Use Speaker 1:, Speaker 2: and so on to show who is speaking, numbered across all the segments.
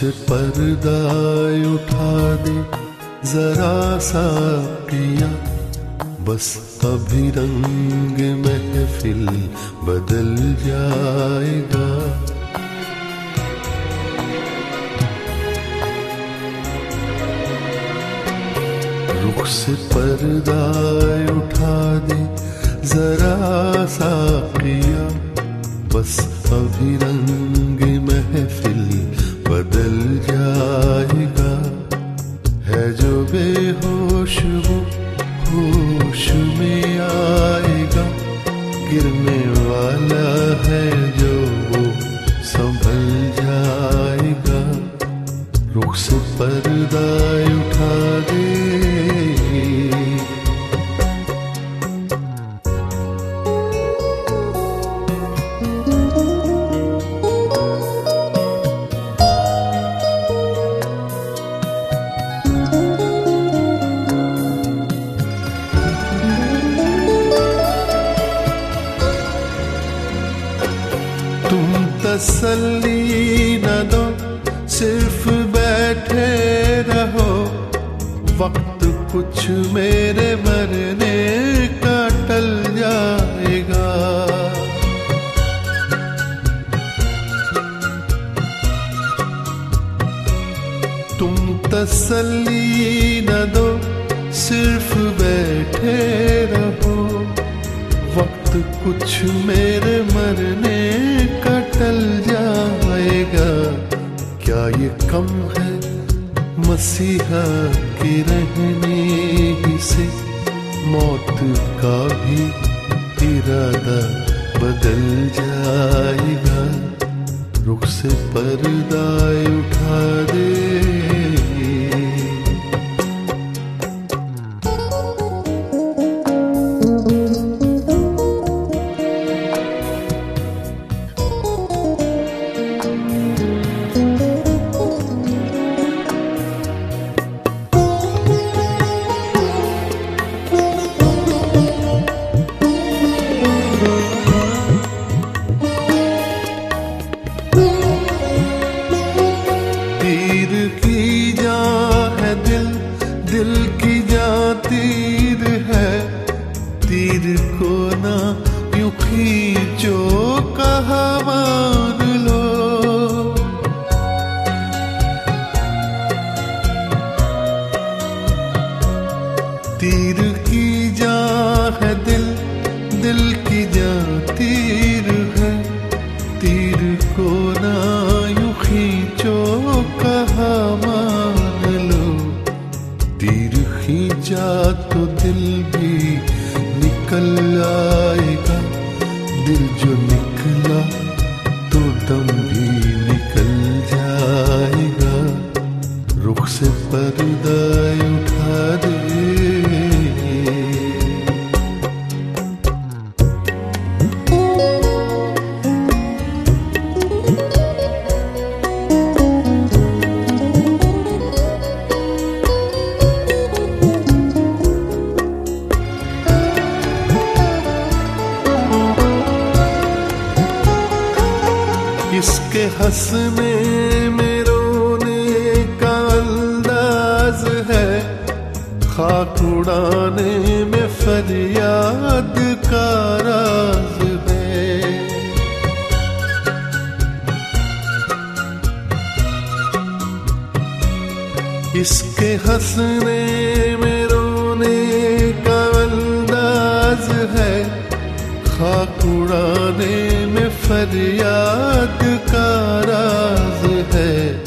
Speaker 1: से पर्दा उठा दे, जरा सा पिया। बस अभी रंग महफिल बदल जाएगा। रुख से पर्दा उठा दे, जरा सा पिया। बस अभी रंग रुख से पर्दा उठा दे। तुम वक्त कुछ मेरे मरने का टल जाएगा। तुम तसल्ली न दो, सिर्फ़ बैठे रहो। वक्त कुछ मेरे मरने का टल जाएगा। क्या ये कम है? मसीहा के रहने से मौत का भी इरादा बदल जाएगा। रुख से पर्दा उठा दे। तीर की जा है दिल दिल की जा तीर है। तीर को ना यूँ खींचो, कहा मान लो। तीर खींचा तो दिल भी निकल आएगा। दिल जो निकला तो दम भी निकल जाएगा। रुख से पर्दा उठा इसके हंसने में रोने का अंदाज है। खाक उड़ाने में फरियाद का राज है। इसके हंसने में खाक उड़ाने में फरियाद का राज है।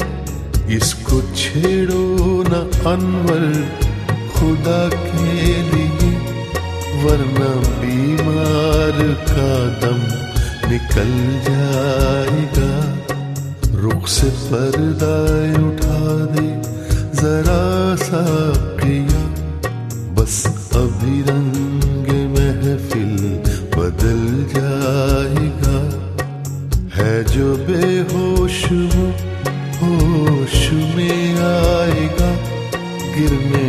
Speaker 1: इसको छेड़ो न अनवर, खुदा के लिए, वरना बीमार का दम निकल जाएगा। रुख से पर्दा उठा दे, जरा सा बस give me